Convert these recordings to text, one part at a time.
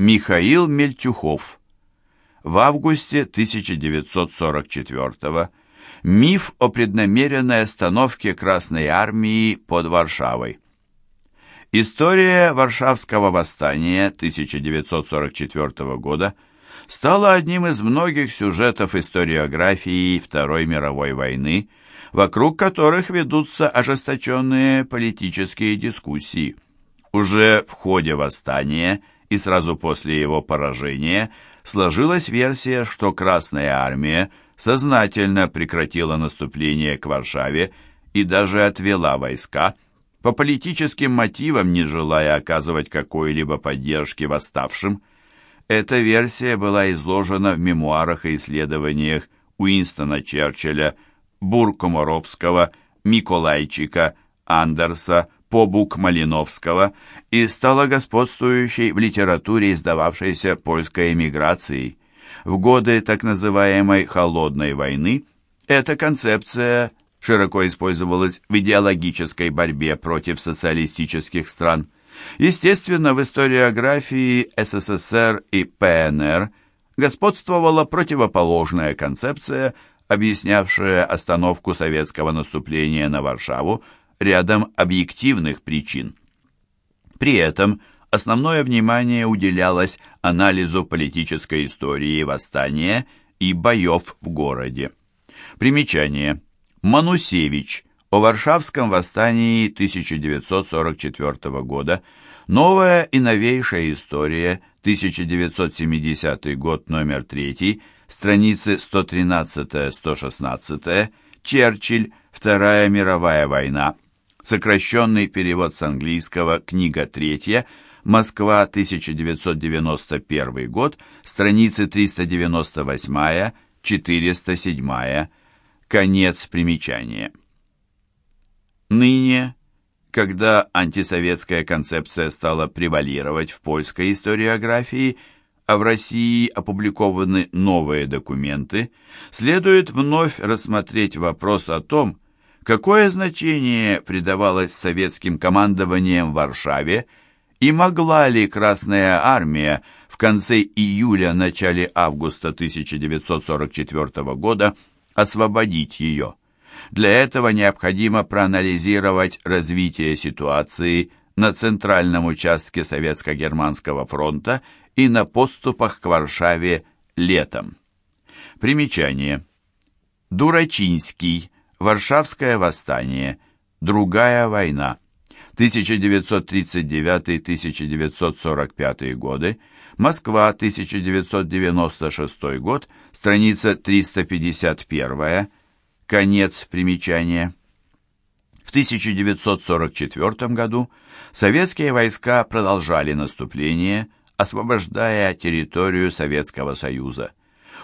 Михаил Мельтюхов. В августе 1944 миф о преднамеренной остановке Красной Армии под Варшавой. История Варшавского восстания 1944 года стала одним из многих сюжетов историографии Второй мировой войны, вокруг которых ведутся ожесточенные политические дискуссии. Уже в ходе восстания и сразу после его поражения сложилась версия, что Красная Армия сознательно прекратила наступление к Варшаве и даже отвела войска, по политическим мотивам не желая оказывать какой-либо поддержки восставшим. Эта версия была изложена в мемуарах и исследованиях Уинстона Черчилля, Буркоморовского, Миколайчика, Андерса, Побук Малиновского и стала господствующей в литературе, издававшейся польской эмиграцией. В годы так называемой «холодной войны» эта концепция широко использовалась в идеологической борьбе против социалистических стран. Естественно, в историографии СССР и ПНР господствовала противоположная концепция, объяснявшая остановку советского наступления на Варшаву рядом объективных причин. При этом основное внимание уделялось анализу политической истории восстания и боев в городе. Примечание. Манусевич о Варшавском восстании 1944 года. Новая и новейшая история, 1970 год, номер 3, страницы 113-116, Черчилль, Вторая мировая война, Сокращенный перевод с английского, книга третья, Москва, 1991 год, страницы 398-407, конец примечания. Ныне, когда антисоветская концепция стала превалировать в польской историографии, а в России опубликованы новые документы, следует вновь рассмотреть вопрос о том, какое значение придавалось советским командованием в Варшаве и могла ли Красная Армия в конце июля-начале августа 1944 года освободить ее. Для этого необходимо проанализировать развитие ситуации на центральном участке Советско-Германского фронта и на подступах к Варшаве летом. Примечание. Дурачинский. Варшавское восстание. Другая война. 1939-1945 годы. Москва, 1996 год. Страница 351. Конец примечания. В 1944 году советские войска продолжали наступление, освобождая территорию Советского Союза.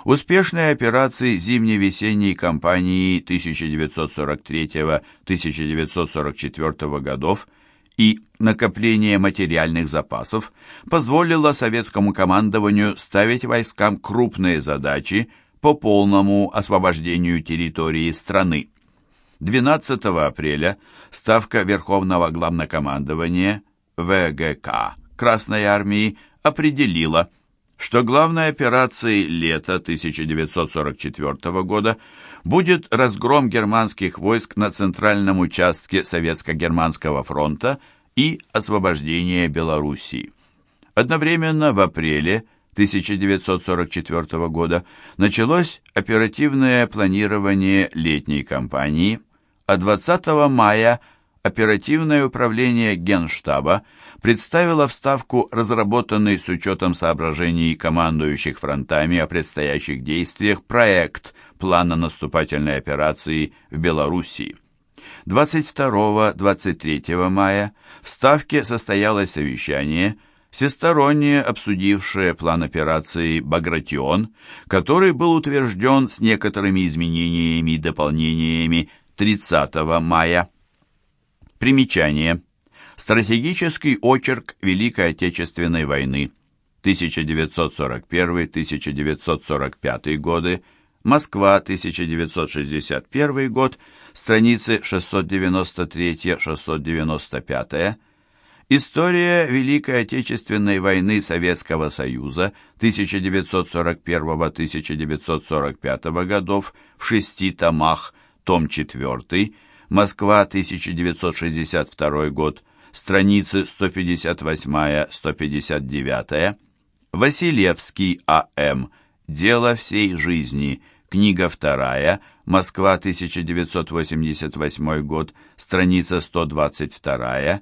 Успешные операции зимне-весенней кампании 1943-1944 годов и накопление материальных запасов позволило советскому командованию ставить войскам крупные задачи по полному освобождению территории страны. 12 апреля Ставка Верховного Главнокомандования ВГК Красной Армии определила, что главной операцией лета 1944 года будет разгром германских войск на центральном участке Советско-Германского фронта и освобождение Белоруссии. Одновременно в апреле 1944 года началось оперативное планирование летней кампании, а 20 мая оперативное управление Генштаба представила в Ставку разработанный с учетом соображений командующих фронтами о предстоящих действиях проект плана наступательной операции в Белоруссии. 22-23 мая в Ставке состоялось совещание, всесторонне обсудившее план операции «Багратион», который был утвержден с некоторыми изменениями и дополнениями 30 мая. Примечание. Стратегический очерк Великой Отечественной войны. 1941-1945 годы, Москва, 1961 год, страницы 693-695, История Великой Отечественной войны Советского Союза 1941-1945 годов в шести томах, том 4, Москва, 1962 год, страницы 158-159, Василевский А.М. «Дело всей жизни», книга вторая, Москва, 1988 год, страница 122,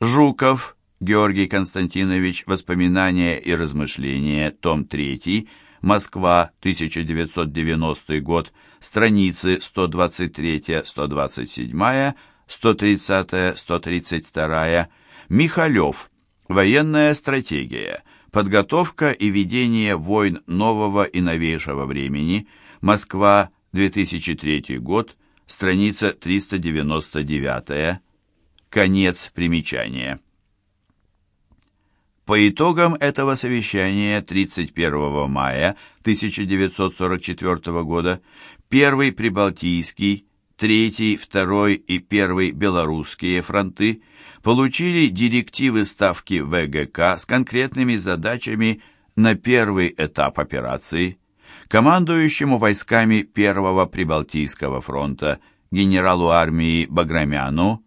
Жуков Георгий Константинович. «Воспоминания и размышления», том 3, Москва, 1990 год, страницы 123-127, 130-132, Михалев «Военная стратегия», подготовка и ведение войн нового и новейшего времени, Москва, 2003 год, страница 399, конец примечания. По итогам этого совещания 31 мая 1944 года Первый Прибалтийский, Третий, Второй и Первый Белорусские фронты получили директивы Ставки ВГК с конкретными задачами на первый этап операции. Командующему войсками Первого Прибалтийского фронта генералу армии Баграмяну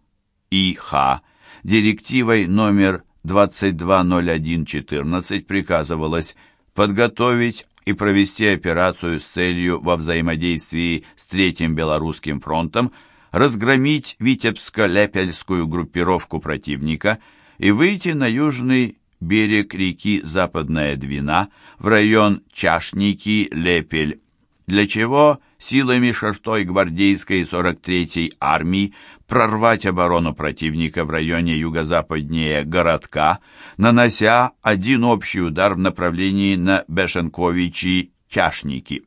И.Х. директивой номер 220114 приказывалось подготовить и провести операцию с целью во взаимодействии с Третьим Белорусским фронтом разгромить Витебско-Лепельскую группировку противника и выйти на южный берег реки Западная Двина в район Чашники-Лепель, для чего силами 6-й гвардейской 43-й армии прорвать оборону противника в районе юго-западнее городка, нанося один общий удар в направлении на Бешенковичи-Чашники.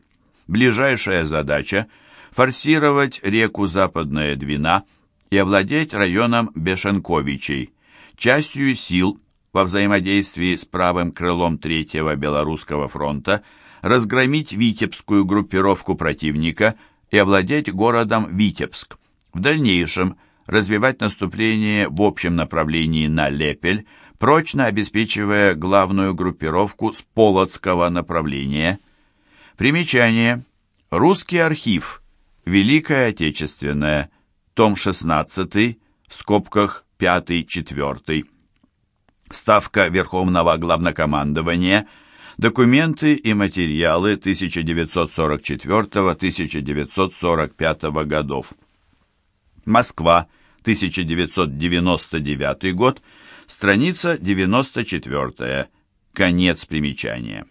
Ближайшая задача – форсировать реку Западная Двина и овладеть районом Бешенковичей. Частью сил во взаимодействии с правым крылом Третьего Белорусского фронта разгромить Витебскую группировку противника и овладеть городом Витебск. В дальнейшем развивать наступление в общем направлении на Лепель, прочно обеспечивая главную группировку с Полоцкого направления. Примечание. Русский архив. Великая Отечественная. Том 16. В скобках 5-4. Ставка Верховного Главнокомандования. Документы и материалы 1944-1945 годов. Москва, 1999 год, страница 94, конец примечания.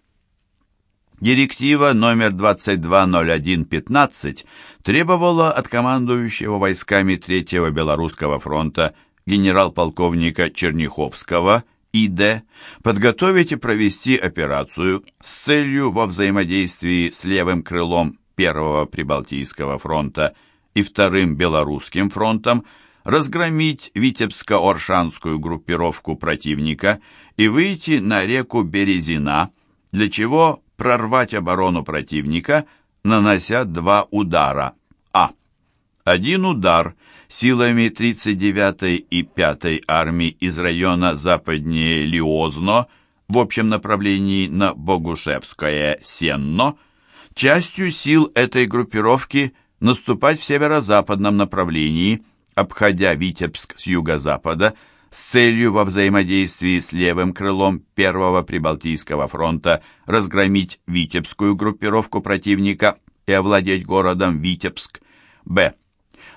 Директива номер 220115 требовала от командующего войсками Третьего Белорусского фронта генерал-полковника Черняховского ИД подготовить и провести операцию с целью во взаимодействии с левым крылом Первого Прибалтийского фронта и Вторым Белорусским фронтом разгромить Витебско-Оршанскую группировку противника и выйти на реку Березина, для чего прорвать оборону противника, нанося два удара. А. Один удар силами 39-й и 5-й армий из района западнее Лиозно в общем направлении на Богушевское-Сенно, частью сил этой группировки наступать в северо-западном направлении, обходя Витебск с юго-запада, с целью во взаимодействии с левым крылом Первого Прибалтийского фронта разгромить Витебскую группировку противника и овладеть городом Витебск. Б.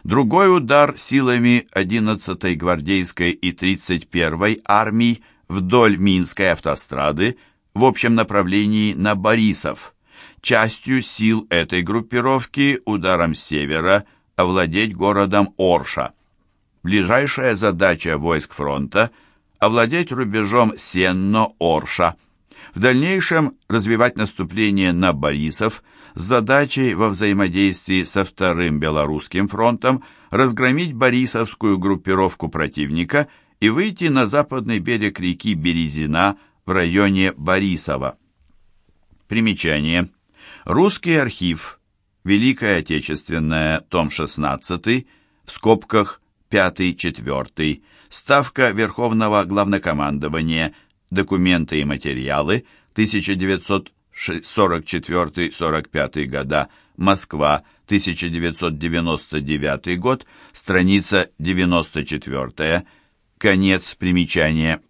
Другой удар силами 11-й гвардейской и 31-й армий вдоль Минской автострады в общем направлении на Борисов частью сил этой группировки ударом севера овладеть городом Орша. Ближайшая задача войск фронта – овладеть рубежом Сенно-Орша. В дальнейшем развивать наступление на Борисов с задачей во взаимодействии со Вторым Белорусским фронтом разгромить Борисовскую группировку противника и выйти на западный берег реки Березина в районе Борисова. Примечание. Русский архив. Великая Отечественная. Том 16. В скобках 5-4, Ставка Верховного Главнокомандования, документы и материалы, 1944-45 года, Москва, 1999 год, страница 94, конец примечания.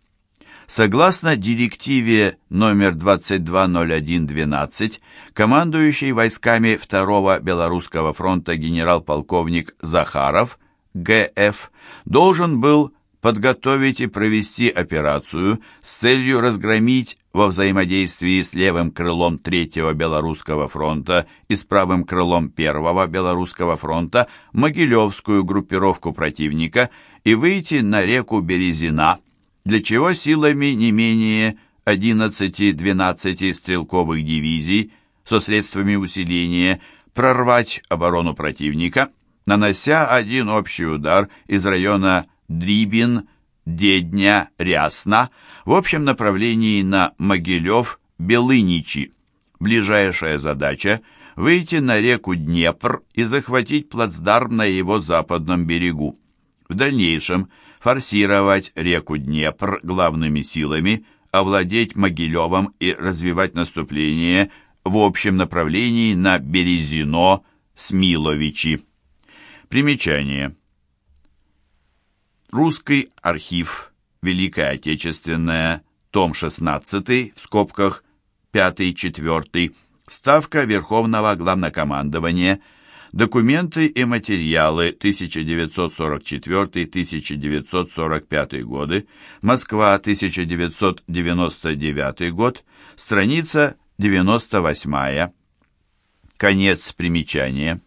Согласно директиве номер 220112, командующий войсками Второго Белорусского фронта генерал-полковник Захаров, ГФ, должен был подготовить и провести операцию с целью разгромить во взаимодействии с левым крылом Третьего Белорусского фронта и с правым крылом Первого Белорусского фронта Могилевскую группировку противника и выйти на реку Березина, для чего силами не менее 11-12 стрелковых дивизий со средствами усиления прорвать оборону противника, нанося один общий удар из района Дрибин, Дедня, Рясна в общем направлении на Могилев, Белыничи. Ближайшая задача – выйти на реку Днепр и захватить плацдарм на его западном берегу. В дальнейшем форсировать реку Днепр главными силами, овладеть Могилевом и развивать наступление в общем направлении на Березино, Смиловичи. Примечание. Русский архив, Великая Отечественная, том 16, в скобках 5-4, Ставка Верховного Главнокомандования, Документы и материалы 1944-1945 годы, Москва, 1999 год, страница 98. Конец примечания.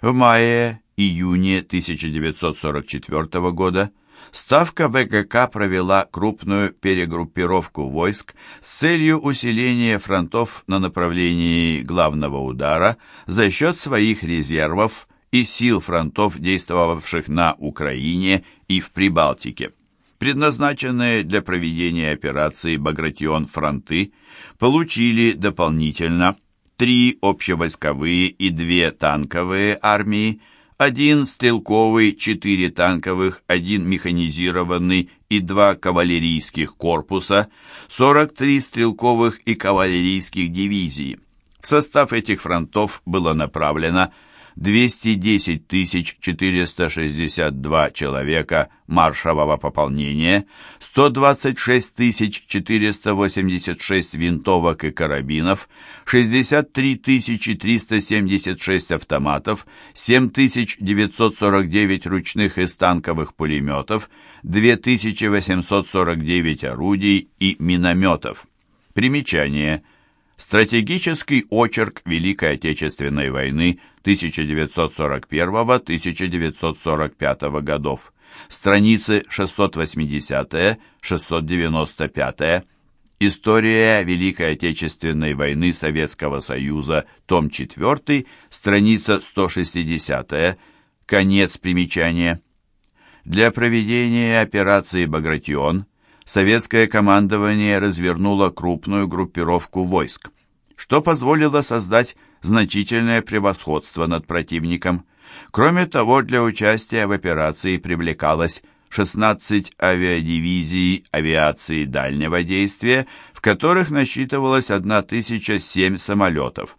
В мае июне 1944 года Ставка ВКК провела крупную перегруппировку войск с целью усиления фронтов на направлении главного удара за счет своих резервов и сил фронтов, действовавших на Украине и в Прибалтике. Предназначенные для проведения операции «Багратион» фронты получили дополнительно три общевойсковые и две танковые армии, один стрелковый, четыре танковых, один механизированный и два кавалерийских корпуса, 43 стрелковых и кавалерийских дивизий. В состав этих фронтов было направлено 210 462 человека маршевого пополнения, 126 486 винтовок и карабинов, 63 376 автоматов, 7949 ручных и станковых пулеметов, 2849 орудий и минометов. Примечание – Стратегический очерк Великой Отечественной войны 1941-1945 годов. Страницы 680-695. История Великой Отечественной войны Советского Союза, том 4, страница 160. Конец примечания. Для проведения операции «Багратион» советское командование развернуло крупную группировку войск, что позволило создать значительное превосходство над противником. Кроме того, для участия в операции привлекалось 16 авиадивизий авиации дальнего действия, в которых насчитывалось 1007 самолетов.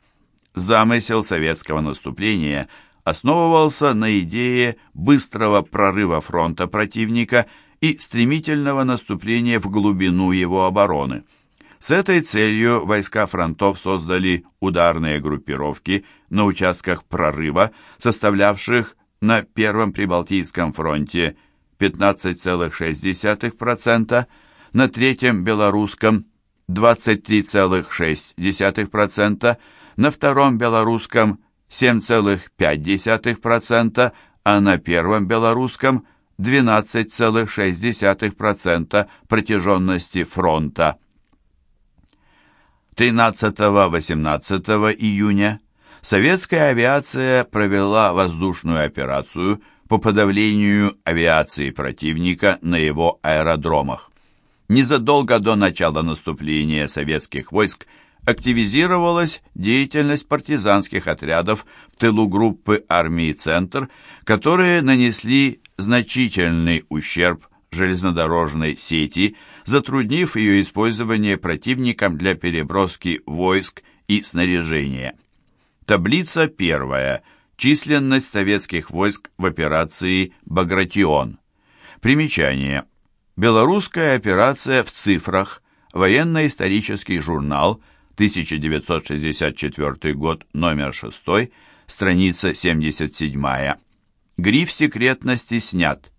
Замысел советского наступления основывался на идее быстрого прорыва фронта противника и стремительного наступления в глубину его обороны. С этой целью войска фронтов создали ударные группировки на участках прорыва, составлявших на Первом Прибалтийском фронте 15,6%, на Третьем Белорусском 23,6%, на Втором Белорусском 7,5%, а на Первом Белорусском 12,6% протяженности фронта. 13-18 июня советская авиация провела воздушную операцию по подавлению авиации противника на его аэродромах. Незадолго до начала наступления советских войск активизировалась деятельность партизанских отрядов в тылу группы армии «Центр», которые нанесли значительный ущерб железнодорожной сети, затруднив ее использование противником для переброски войск и снаряжения. Таблица первая. Численность советских войск в операции «Багратион». Примечание. Белорусская операция в цифрах. Военно-исторический журнал. 1964 год, номер 6, страница 77. Гриф секретности снят.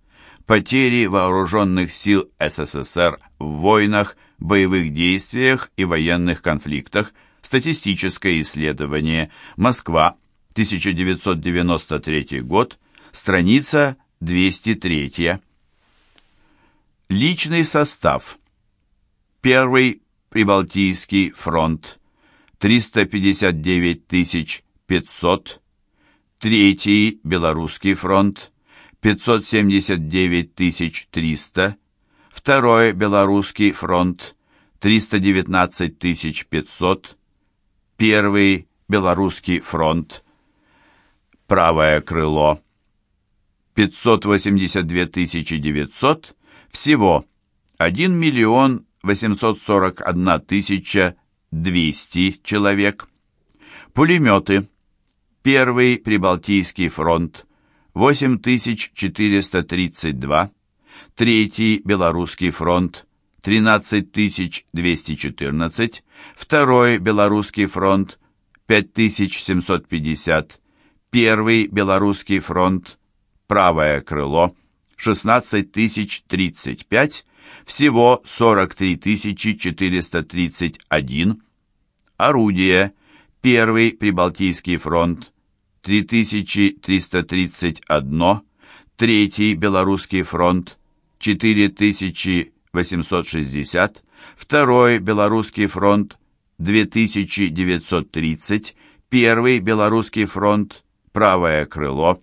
Потери вооруженных сил СССР в войнах, боевых действиях и военных конфликтах. Статистическое исследование. Москва, 1993 год, страница 203. Личный состав. Первый Прибалтийский фронт 359 500. Третий Белорусский фронт 579 300. Второй Белорусский фронт 319 500. Первый Белорусский фронт правое крыло. 582 900, всего 1 миллион 841 тысяча 200 человек. Пулеметы. Первый Прибалтийский фронт. 8432, Третий Белорусский фронт. 13214, Второй Белорусский фронт. 5750, Первый Белорусский фронт, правое крыло, 16035, всего 43431. Орудие. Первый Прибалтийский фронт, 3331. Третий Белорусский фронт, 4860. Второй Белорусский фронт, 2930. Первый Белорусский фронт, правое крыло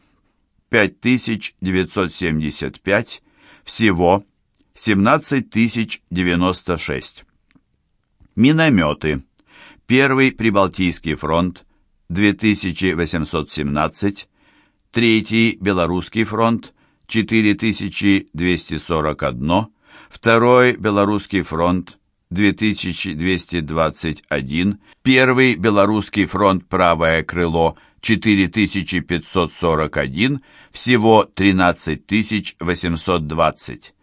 5975, всего 17096. Минометы. Первый Прибалтийский фронт 2817, Третий Белорусский фронт 4241, Второй Белорусский фронт 2221, Первый Белорусский фронт правое крыло 4541, всего 13820.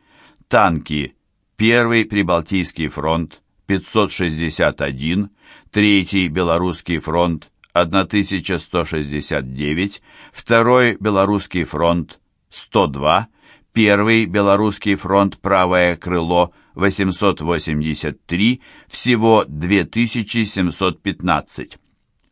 Танки. Первый Прибалтийский фронт 561, Третий Белорусский фронт 1169, Второй Белорусский фронт 102, Первый Белорусский фронт правое крыло 883, всего 2715.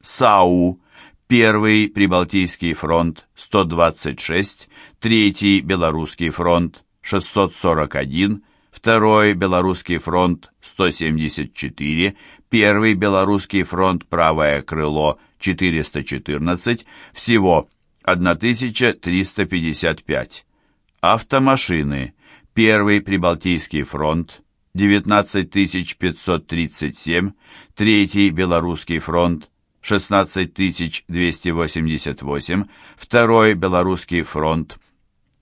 САУ Первый Прибалтийский фронт 126, Третий Белорусский фронт 641, Второй Белорусский фронт 174, Первый Белорусский фронт правое крыло 414, всего 1355. Автомашины. Первый Прибалтийский фронт 19537, Третий Белорусский фронт 16288, Второй Белорусский фронт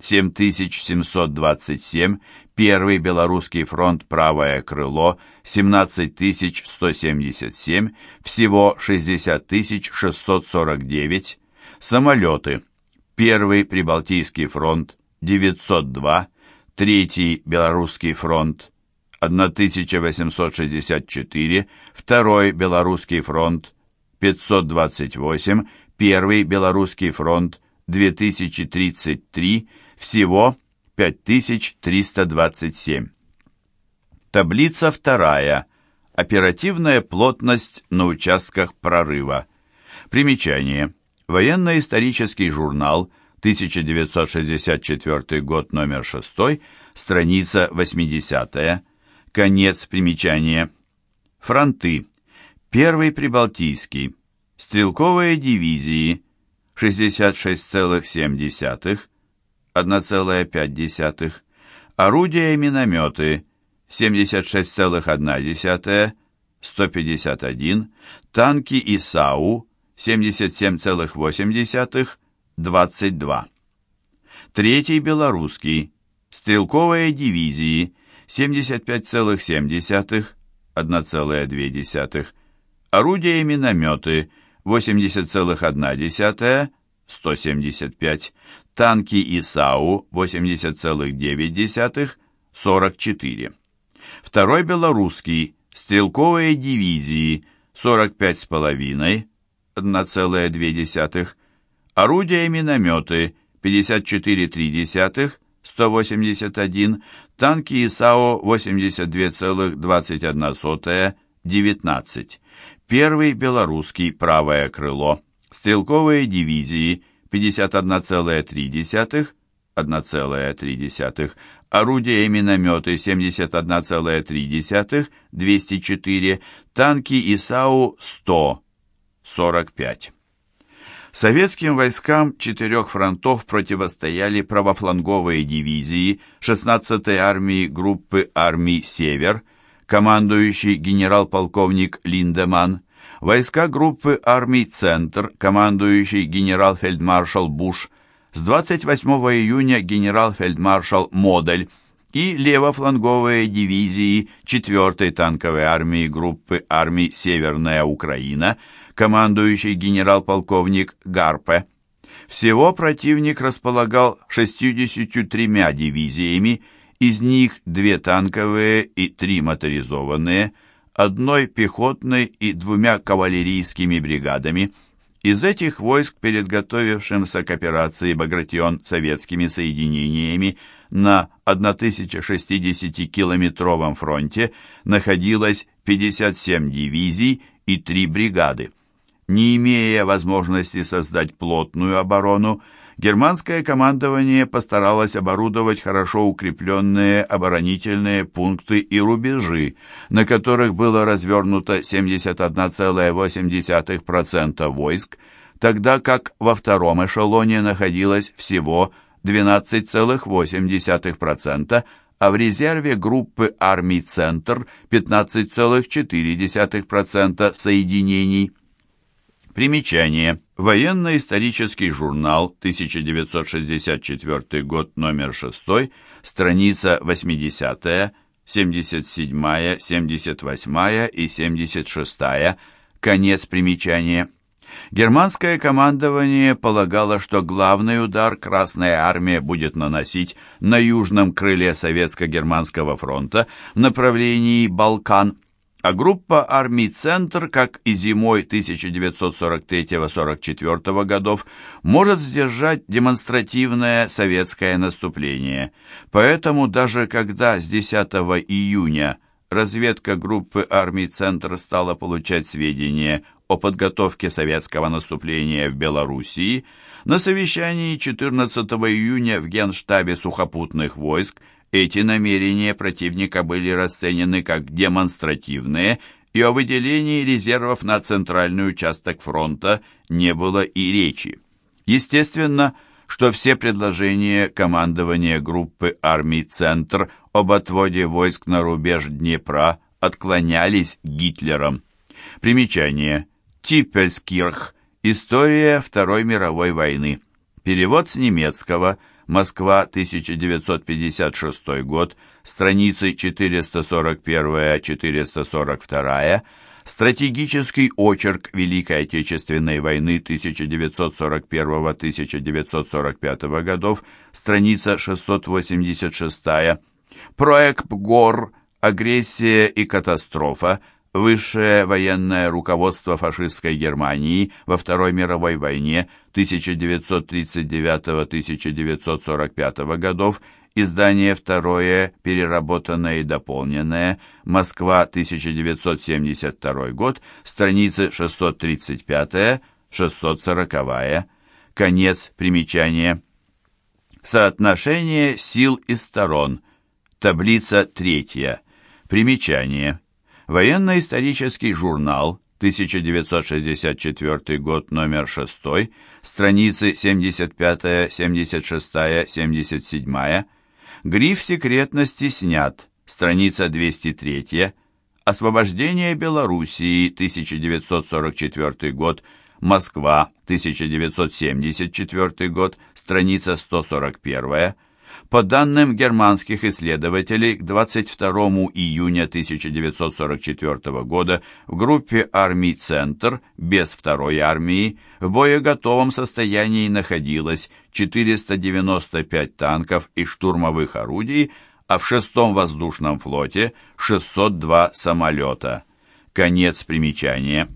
7727, Первый Белорусский фронт правое крыло 17177, всего 60649, самолеты. Первый Прибалтийский фронт 902, Третий Белорусский фронт 1864, Второй Белорусский фронт 528, Первый Белорусский фронт 2033, всего 5327. Таблица вторая. Оперативная плотность на участках прорыва. Примечание. Военно-исторический журнал, 1964 год, номер 6, страница 80 Конец примечания. Фронты. Первый Прибалтийский. Стрелковые дивизии 66,7, 1,5. Орудия и минометы 76,1, 151, танки ИСАУ 77,8, 22. Третий белорусский, стрелковые дивизии 75,7, 1,2, орудия и минометы 80,1, 175, танки ИСАУ 80,9, 44. Второй белорусский, стрелковые дивизии 45,5, 1,2, орудия и минометы 54,3, 181, танки ИСАО 82,21, 19. Первый белорусский правое крыло, стрелковые дивизии 51,3, 1,3, орудия и минометы 71,3, 204, танки ИСАУ 100, 45. Советским войскам четырех фронтов противостояли правофланговые дивизии 16-й армии группы армий «Север», командующий генерал-полковник Линдеман, войска группы армий «Центр», командующий генерал-фельдмаршал Буш, с 28 июня генерал-фельдмаршал Модель и левофланговые дивизии 4-й танковой армии группы армий «Северная Украина», командующий генерал-полковник Гарпе. Всего противник располагал 63 дивизиями, из них две танковые и три моторизованные, одной пехотной и двумя кавалерийскими бригадами. Из этих войск перед к операции «Багратион» советскими соединениями на 1060-километровом фронте находилось 57 дивизий и 3 бригады. Не имея возможности создать плотную оборону, германское командование постаралось оборудовать хорошо укрепленные оборонительные пункты и рубежи, на которых было развернуто 71,8% войск, тогда как во втором эшелоне находилось всего 12,8%, а в резерве группы армий «Центр» 15,4% соединений. Примечание. Военно-исторический журнал, 1964 год, номер 6, страница 80, 77, 78 и 76, конец примечания. Германское командование полагало, что главный удар Красная Армия будет наносить на южном крыле Советско-Германского фронта в направлении Балкан, а группа армий «Центр», как и зимой 1943-44 годов, может сдержать демонстративное советское наступление. Поэтому даже когда с 10 июня разведка группы армий «Центр» стала получать сведения о подготовке советского наступления в Белоруссии, на совещании 14 июня в Генштабе сухопутных войск эти намерения противника были расценены как демонстративные, и о выделении резервов на центральный участок фронта не было и речи. Естественно, что все предложения командования группы армий «Центр» об отводе войск на рубеж Днепра отклонялись Гитлером. Примечание. Типпельскирх. История Второй мировой войны. Перевод с немецкого – Москва, 1956 год, страницы 441-442, стратегический очерк Великой Отечественной войны 1941-1945 годов, страница 686, проект ГОР «Агрессия и катастрофа», Высшее военное руководство фашистской Германии во Второй мировой войне 1939-1945 годов, издание второе, переработанное и дополненное, Москва, 1972 год, страницы 635-640, конец примечания. Соотношение сил и сторон, таблица третья, примечание. Военно-исторический журнал, 1964 год, номер 6, страницы 75, 76, 77, гриф секретности снят, страница 203, Освобождение Белоруссии, 1944 год. Москва, 1974 год, страница 141. По данным германских исследователей, к 22 июня 1944 года в группе армий «Центр» без второй армии в боеготовом состоянии находилось 495 танков и штурмовых орудий, а в шестом воздушном флоте 602 самолета. Конец примечания.